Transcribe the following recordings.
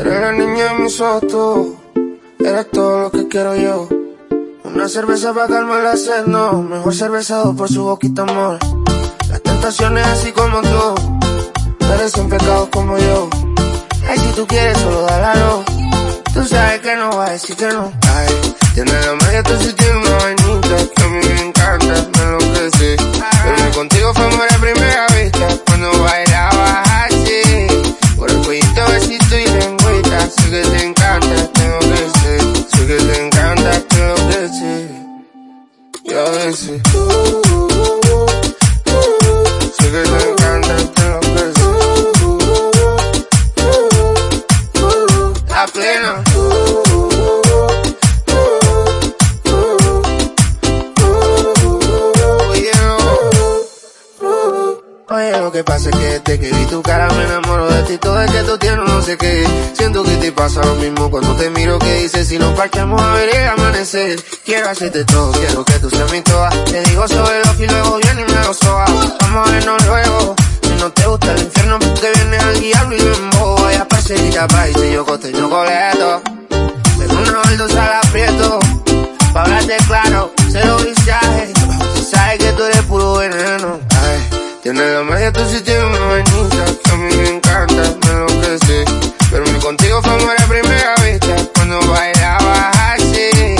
Eres la niña de mis ojos, eres todo lo que quiero yo. Una cerveza para calmar la sed, no, mejor cervezado por su boquita amor. Las tentaciones así como tú, un pecado como yo. Ay, si tú quieres, solo dálalo. Tú sabes que no va a decir que no. Ay, tiene la magia, tú sí tienes una vainita que a mí me encanta, me lo que sé. Pero contigo fue amor a primera Y a Oye, lo que pasa es que desde que vi tu cara me enamoro de ti. Todo es que tú tienes no sé qué. Siento que te pasa lo mismo cuando te miro que dices si nos parqueamos a ver el amanecer. Quiero hacerte todo, quiero que tú seas mi toa. Te digo sobre lo que luego viene y me lo. Vamos a vernos luego. Si no te gusta el infierno, te vienes al diablo y me embobo. Vaya parcerita, país y yo coste y coleto. Pero una baldosa la aprieto. Pa' hablarte claro, cero visaje. Tiene la magia, tú sí tienes una vainita que a mí me encanta, me lo que sé. Pero mi contigo fue amor a primera vista, cuando bailabas así.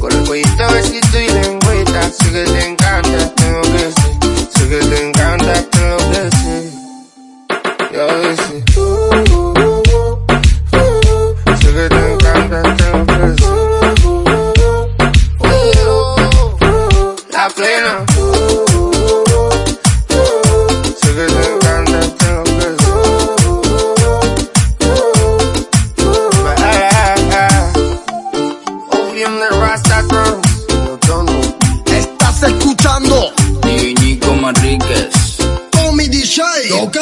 Por el cuellito, besito y lengüita, sé que te encanta, tengo que sé. Sé que te encanta, tengo que sé. Y Estás escuchando Nico Manríquez. Tommy DJ, ok.